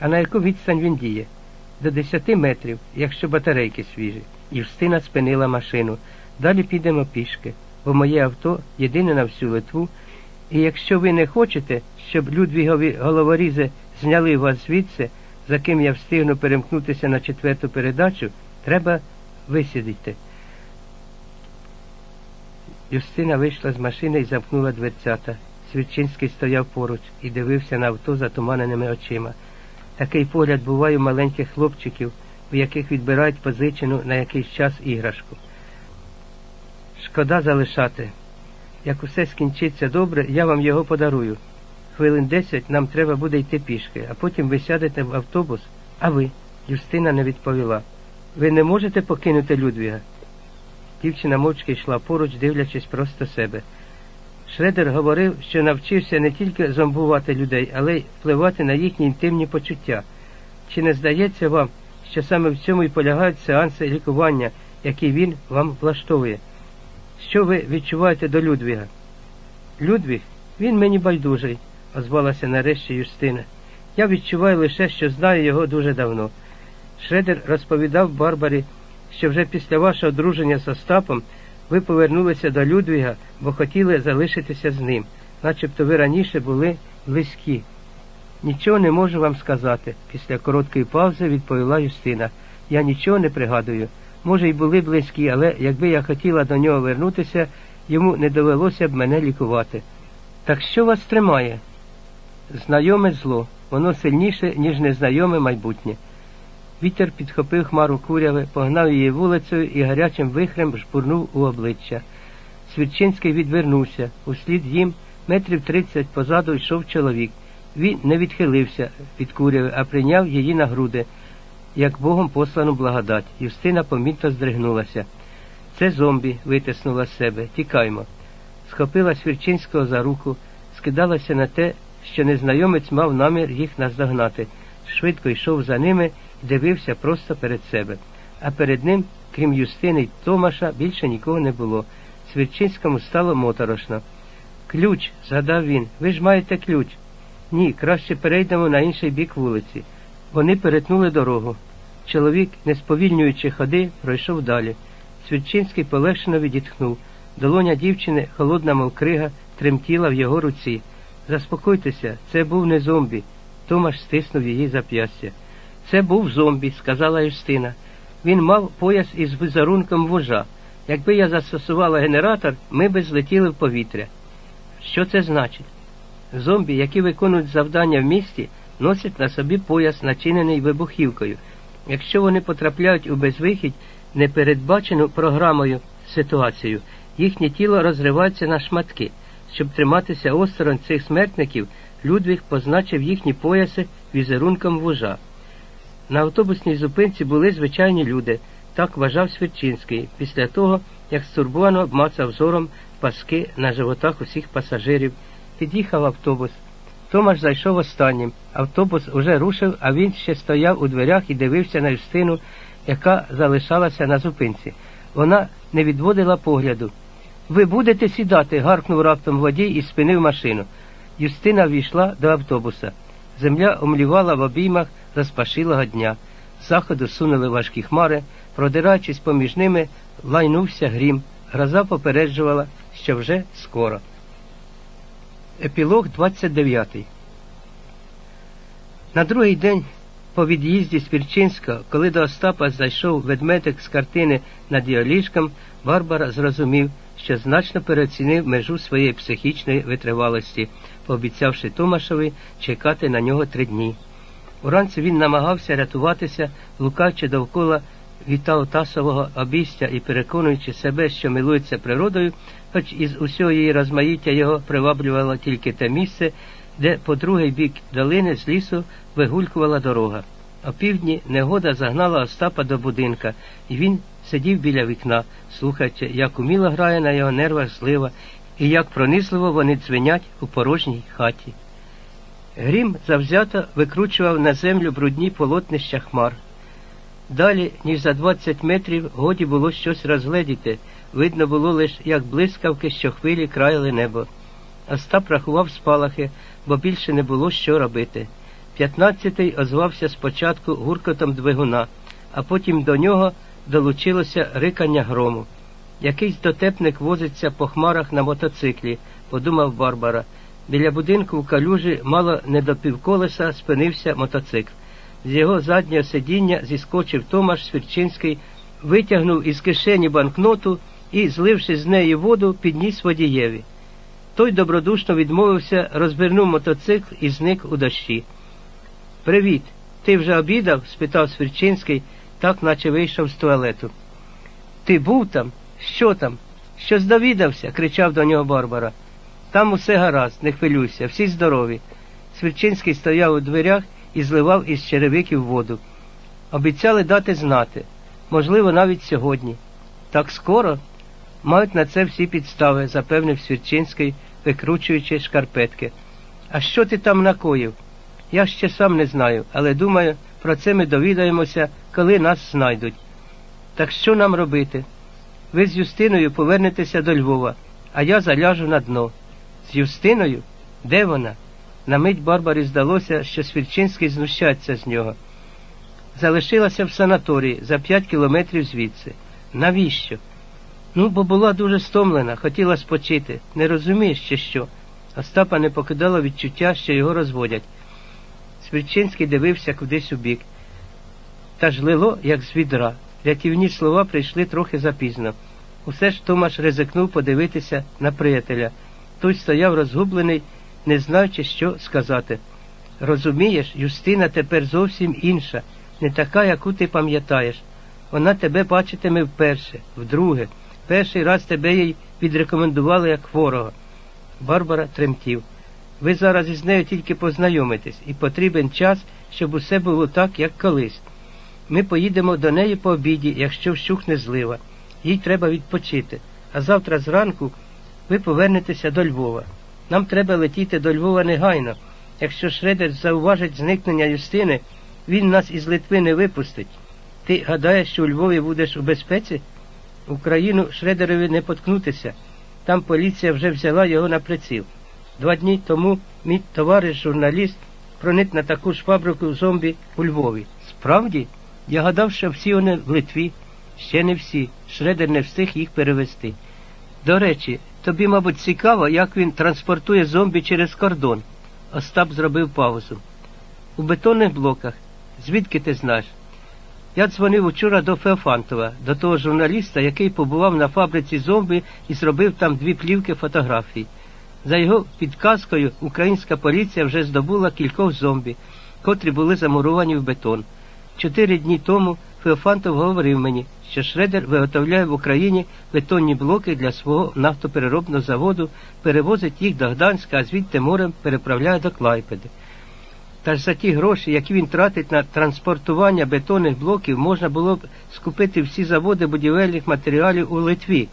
А на яку відстань він діє? До 10 метрів, якщо батарейки свіжі. Юстина спинила машину. Далі підемо пішки, бо моє авто єдине на всю Литву. І якщо ви не хочете, щоб Людвігові головорізи зняли вас звідси, за ким я встигну перемкнутися на четверту передачу, треба висідати. Юстина вийшла з машини і замкнула дверцята. Свідчинський стояв поруч і дивився на авто затуманеними очима. Такий погляд буває у маленьких хлопчиків, у яких відбирають позичену на якийсь час іграшку. Шкода залишати. Як усе скінчиться добре, я вам його подарую. Хвилин десять нам треба буде йти пішки, а потім ви сядете в автобус, а ви, Юстина не відповіла. Ви не можете покинути Людвіга? Дівчина мовчки йшла поруч, дивлячись просто себе. Шредер говорив, що навчився не тільки зомбувати людей, але й впливати на їхні інтимні почуття. Чи не здається вам, що саме в цьому і полягають сеанси лікування, які він вам влаштовує? Що ви відчуваєте до Людвіга? Людвіг, він мені байдужий, озвалася нарешті Юстина. Я відчуваю лише, що знаю його дуже давно. Шредер розповідав Барбарі, що вже після вашого друження з Остапом ви повернулися до Людвіга, бо хотіли залишитися з ним, начебто ви раніше були близькі. Нічого не можу вам сказати, після короткої паузи відповіла Юстина. Я нічого не пригадую. Може, й були близькі, але якби я хотіла до нього вернутися, йому не довелося б мене лікувати. Так що вас тримає? Знайоме зло, воно сильніше, ніж незнайоме майбутнє. Вітер підхопив хмару куряви, погнав її вулицею і гарячим вихрем жбурнув у обличчя. Свідчинський відвернувся. Услід їм метрів тридцять позаду йшов чоловік. Він не відхилився від куряви, а прийняв її на груди, як Богом послану благодать. Юстина помітно здригнулася. Це зомбі, витиснула з себе. Тікаймо. Схопила Свірчинського за руку, скидалася на те, що незнайомець мав намір їх наздогнати. Швидко йшов за ними дивився просто перед себе. А перед ним, крім Юстини й Томаша, більше нікого не було. Свірчинському стало моторошно. Ключ, згадав він, ви ж маєте ключ. Ні, краще перейдемо на інший бік вулиці. Вони перетнули дорогу. Чоловік, не сповільнюючи ходи, пройшов далі. Свідчинський полегшено відітхнув. Долоня дівчини, холодна мов крига, тремтіла в його руці. Заспокойтеся, це був не зомбі. Томаш стиснув її зап'ястя. Це був зомбі, сказала Юстина. Він мав пояс із візерунком вожа. Якби я застосувала генератор, ми би злетіли в повітря. Що це значить? Зомбі, які виконують завдання в місті, носять на собі пояс, начинений вибухівкою. Якщо вони потрапляють у безвихідь, непередбачену програмою ситуацію, їхнє тіло розривається на шматки. Щоб триматися осторонь цих смертників, Людвіг позначив їхні пояси візерунком вужа. На автобусній зупинці були звичайні люди, так вважав Свірчинський, після того, як стурбовано обмацав зором паски на животах усіх пасажирів. Під'їхав автобус. Томаш зайшов останнім. Автобус уже рушив, а він ще стояв у дверях і дивився на Юстину, яка залишалася на зупинці. Вона не відводила погляду. Ви будете сідати, гаркнув раптом водій і спинив машину. Юстина війшла до автобуса. Земля омлівала в обіймах розпашилого дня. З заходу сунули важкі хмари, продираючись поміж ними, лайнувся грім. Гроза попереджувала, що вже скоро. Епілог 29 На другий день по від'їзді з Пірчинська, коли до Остапа зайшов ведмедик з картини над його Барбара зрозумів, що значно переоцінив межу своєї психічної витривалості, пообіцявши Томашові чекати на нього три дні. Уранці він намагався рятуватися, лукаючи довкола вітаотасового обійстя і переконуючи себе, що милується природою, хоч із усього її розмаїття його приваблювало тільки те місце, де по другий бік долини з лісу вигулькувала дорога. О півдні негода загнала Остапа до будинка, і він сидів біля вікна, слухаючи, як уміло грає на його нервах злива і як пронизливо вони дзвенять у порожній хаті. Грім завзято викручував на землю брудні полотнища хмар. Далі, ніж за двадцять метрів, годі було щось розгледіти, видно було лише, як блискавки, що хвилі краяли небо. Остап рахував спалахи, бо більше не було що робити. П'ятнадцятий озвався спочатку гуркотом двигуна, а потім до нього долучилося рикання грому. Якийсь дотепник возиться по хмарах на мотоциклі, подумав Барбара. Біля будинку в калюжі мало не до півколеса спинився мотоцикл. З його заднього сидіння зіскочив Томаш Свірчинський, витягнув із кишені банкноту і, зливши з неї воду, підніс водієві. Той добродушно відмовився, розвернув мотоцикл і зник у дощі. Привіт, ти вже обідав? спитав Свірчинський, так наче вийшов з туалету. Ти був там? Що там? Щось довідався? кричав до нього Барбара. Там усе гаразд, не хвилюйся, всі здорові. Свірчинський стояв у дверях і зливав із черевиків воду. Обіцяли дати знати, можливо, навіть сьогодні. Так скоро мають на це всі підстави, запевнив Свірчинський, викручуючи шкарпетки. А що ти там накоїв? Я ще сам не знаю, але думаю, про це ми довідаємося, коли нас знайдуть. Так що нам робити? Ви з Юстиною повернетеся до Львова, а я заляжу на дно. З Юстиною? Де вона? На мить Барбарі здалося, що Свірчинський знущається з нього. Залишилася в санаторії за п'ять кілометрів звідси. Навіщо? Ну, бо була дуже стомлена, хотіла спочити. Не розумієш, чи що? Остапа не покидало відчуття, що його розводять. Свірчинський дивився кудись у бік. Та ж лило, як з відра. Рятівні слова прийшли трохи запізно. Усе ж Томаш ризикнув подивитися на приятеля. Той стояв розгублений, не знаючи, що сказати. Розумієш, Юстина тепер зовсім інша, не така, яку ти пам'ятаєш. Вона тебе бачитиме вперше, вдруге. Перший раз тебе їй відрекомендували як хворого. Барбара тремтів. Ви зараз із нею тільки познайомитесь, і потрібен час, щоб усе було так, як колись. Ми поїдемо до неї по обіді, якщо вщухне злива. Їй треба відпочити. А завтра зранку ви повернетеся до Львова. Нам треба летіти до Львова негайно. Якщо Шредер зауважить зникнення Юстини, він нас із Литви не випустить. Ти гадаєш, що у Львові будеш у безпеці? Україну Шредерові не поткнутися. Там поліція вже взяла його на приціл. Два дні тому мій товариш журналіст проник на таку ж фабрику зомбі у Львові. Справді? Я гадав, що всі вони в Литві. Ще не всі. Шредер не встиг їх перевести. До речі, тобі, мабуть, цікаво, як він транспортує зомбі через кордон. Остап зробив паузу. У бетонних блоках. Звідки ти знаєш? Я дзвонив учора до Феофантова, до того журналіста, який побував на фабриці зомбі і зробив там дві плівки фотографій. За його підказкою українська поліція вже здобула кількох зомбі, котрі були замуровані в бетон. Чотири дні тому Феофантов говорив мені, що Шредер виготовляє в Україні бетонні блоки для свого нафтопереробного заводу, перевозить їх до Гданська, а звідти морем переправляє до Клайпеди. Та ж за ті гроші, які він тратить на транспортування бетонних блоків, можна було б скупити всі заводи будівельних матеріалів у Литві.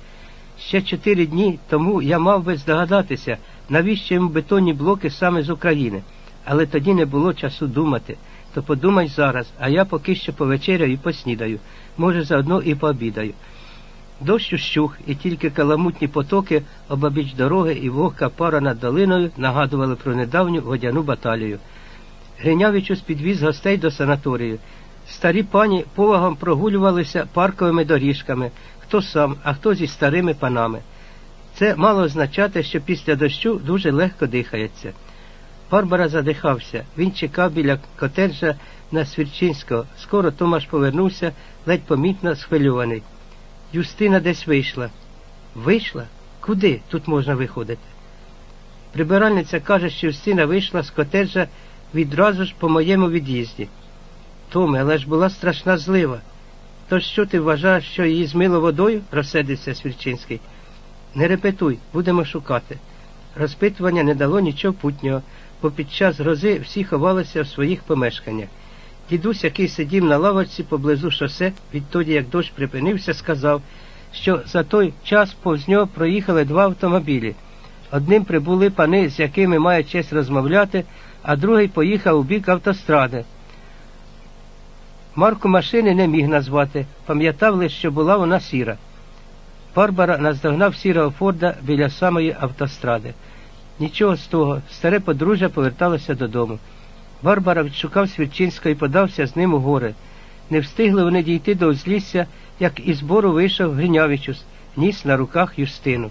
Ще чотири дні тому я мав би здогадатися, навіщо йому бетонні блоки саме з України, але тоді не було часу думати. То подумай зараз, а я поки що повечеряю і поснідаю, може, заодно і пообідаю. Дощ ущух, і тільки каламутні потоки обабіч дороги і вогка пара над долиною нагадували про недавню водяну баталію. Гринявичус підвіз гостей до санаторію. Старі пані повагом прогулювалися парковими доріжками, хто сам, а хто зі старими панами. Це мало означати, що після дощу дуже легко дихається. Барбара задихався. Він чекав біля котеджа на Свірчинського. Скоро Томаш повернувся, ледь помітно схвильований. Юстина десь вийшла. Вийшла? Куди тут можна виходити? Прибиральниця каже, що Юстина вийшла з котеджа відразу ж по моєму від'їзді. Томе, але ж була страшна злива. То що ти вважаєш, що її змило водою? розсердився Свірчинський. Не репетуй, будемо шукати. Розпитування не дало нічого путнього, бо під час грози всі ховалися в своїх помешканнях. Дідусь, який сидів на лавочці поблизу шосе, відтоді як дощ припинився, сказав, що за той час повз нього проїхали два автомобілі. Одним прибули пани, з якими має честь розмовляти, а другий поїхав у бік автостради. Марку машини не міг назвати, пам'ятав лише, що була вона сіра. Барбара наздогнав сірого Форда біля самої автостради. Нічого з того, старе подружжя поверталося додому. Барбара відшукав Свірчинського і подався з ним у гори. Не встигли вони дійти до узлісся, як із бору вийшов Гринявичус, ніс на руках Юстину.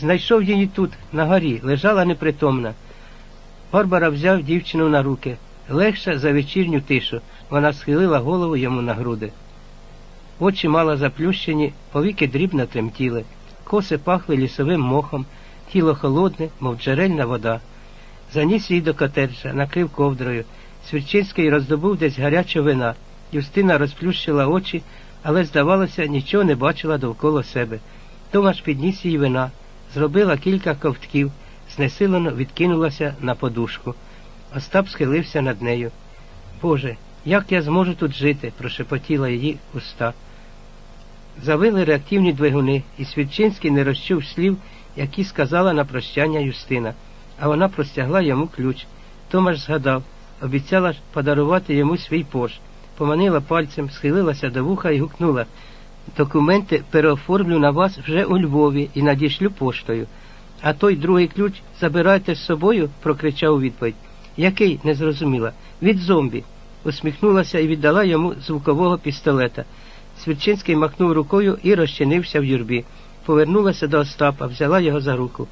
Знайшов її тут, на горі, лежала непритомна. Барбара взяв дівчину на руки, легша за вечірню тишу. Вона схилила голову йому на груди. Очі мала заплющені, повіки дрібно тремтіли, коси пахли лісовим мохом, тіло холодне, мов джерельна вода. Заніс її до котеджа, накрив ковдрою. Свірчинський роздобув десь гаряче вина. Юстина розплющила очі, але, здавалося, нічого не бачила довкола себе. Томаш підніс їй вина, зробила кілька ковтків, знесилено відкинулася на подушку. Остап схилився над нею. Боже, як я зможу тут жити? прошепотіла її уста. Завили реактивні двигуни, і Свідчинський не розчув слів, які сказала на прощання Юстина, а вона простягла йому ключ. Томаш згадав, обіцяла подарувати йому свій пош, поманила пальцем, схилилася до вуха і гукнула Документи переоформлю на вас вже у Львові і надішлю поштою. А той другий ключ забирайте з собою, прокричав у відповідь. Який? не зрозуміла. Від зомбі. Усміхнулася і віддала йому звукового пістолета. Свідчинський махнув рукою і розчинився в юрбі. Повернулася до Остапа, взяла його за руку.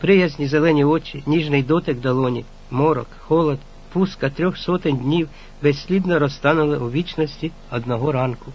Приязні зелені очі, ніжний дотик долоні, морок, холод, пуска трьох сотень днів безслідно розтанули у вічності одного ранку.